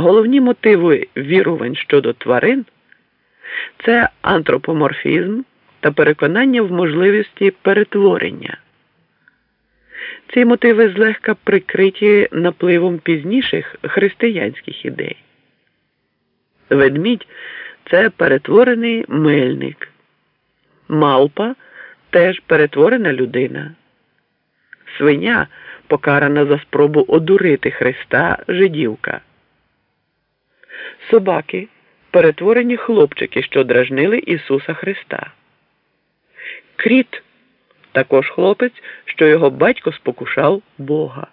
Головні мотиви вірувань щодо тварин це антропоморфізм та переконання в можливості перетворення. Ці мотиви злегка прикриті напливом пізніших християнських ідей. Ведмідь це перетворений мельник, малпа теж перетворена людина, свиня покарана за спробу одурити Христа жидівка. Собаки перетворені хлопчики, що дражнили Ісуса Христа. Кріт також хлопець, що його батько спокушав Бога.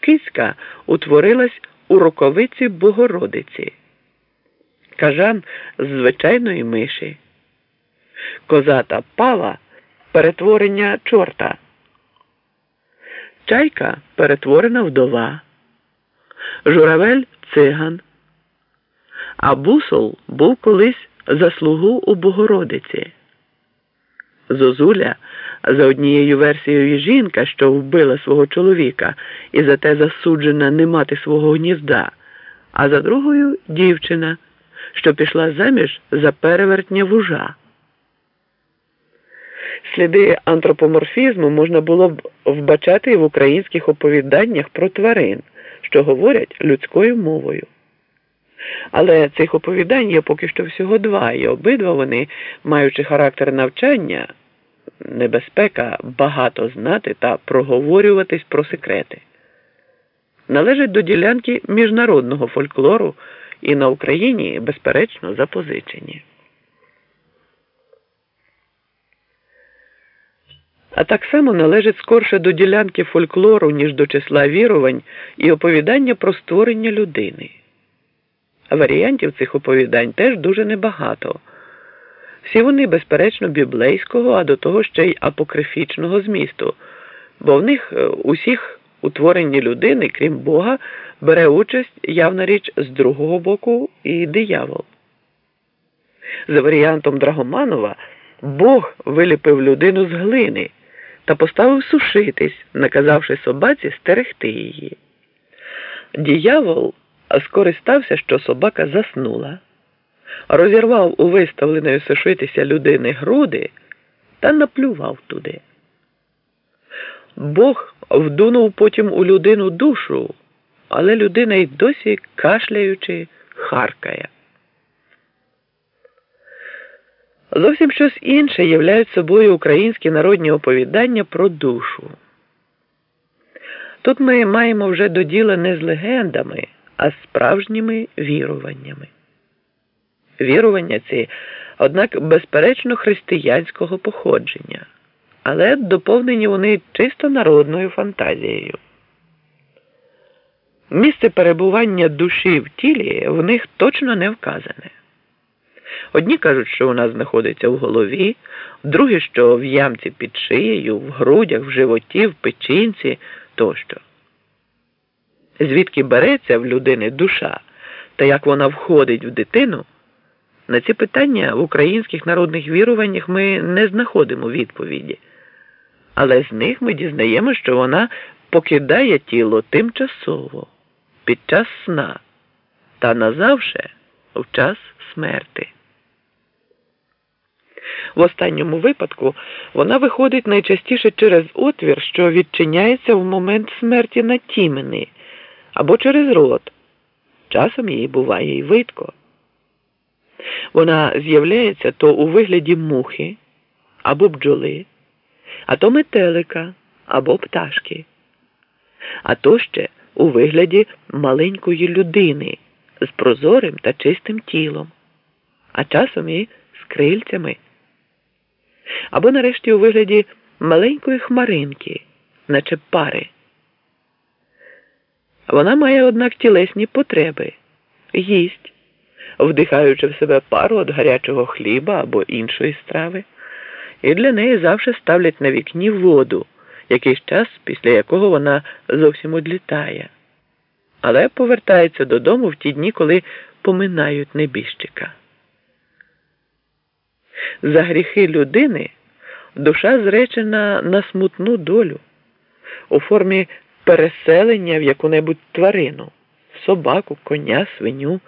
Киська утворилась у роковиці Богородиці, кажан з звичайної миші, коза та пава перетворення чорта, чайка перетворена вдова, журавель циган, а бусол був колись заслугу у Богородиці. Зозуля за однією версією жінка, що вбила свого чоловіка і зате засуджена не мати свого гнізда, а за другою дівчина, що пішла заміж за перевертня вужа. Сліди антропоморфізму можна було б вбачати і в українських оповіданнях про тварин, що говорять людською мовою. Але цих оповідань є поки що всього два, і обидва вони, маючи характер навчання, небезпека багато знати та проговорюватись про секрети. Належать до ділянки міжнародного фольклору і на Україні, безперечно, запозичені. А так само належить скорше до ділянки фольклору, ніж до числа вірувань і оповідання про створення людини. А Варіантів цих оповідань теж дуже небагато. Всі вони, безперечно, біблейського, а до того ще й апокрифічного змісту, бо в них е, усіх утворенні людини, крім Бога, бере участь явна річ з другого боку і диявол. За варіантом Драгоманова, Бог виліпив людину з глини та поставив сушитись, наказавши собаці стерегти її. Діявол скористався, що собака заснула, розірвав у виставленої сушитися людини груди та наплював туди. Бог вдунув потім у людину душу, але людина й досі кашляючи харкає. Зовсім щось інше являють собою українські народні оповідання про душу. Тут ми маємо вже до діла не з легендами, а з справжніми віруваннями. Вірування ці, однак, безперечно, християнського походження, але доповнені вони чисто народною фантазією. Місце перебування душі в тілі в них точно не вказане. Одні кажуть, що вона знаходиться в голові, другі, що в ямці під шиєю, в грудях, в животі, в печінці тощо. Звідки береться в людини душа та як вона входить в дитину, на ці питання в українських народних віруваннях ми не знаходимо відповіді, але з них ми дізнаємо, що вона покидає тіло тимчасово під час сна та назавше в час смерти. В останньому випадку вона виходить найчастіше через отвір, що відчиняється в момент смерті на тімени або через рот. Часом їй буває і видко. Вона з'являється то у вигляді мухи або бджоли, а то метелика або пташки, а то ще у вигляді маленької людини з прозорим та чистим тілом, а часом і з крильцями або нарешті у вигляді маленької хмаринки, наче пари. Вона має, однак, тілесні потреби, їсть, вдихаючи в себе пару від гарячого хліба або іншої страви, і для неї завжди ставлять на вікні воду, якийсь час, після якого вона зовсім одлітає, але повертається додому в ті дні, коли поминають небіжчика. За гріхи людини душа зречена на смутну долю у формі переселення в яку-небудь тварину, собаку, коня, свиню.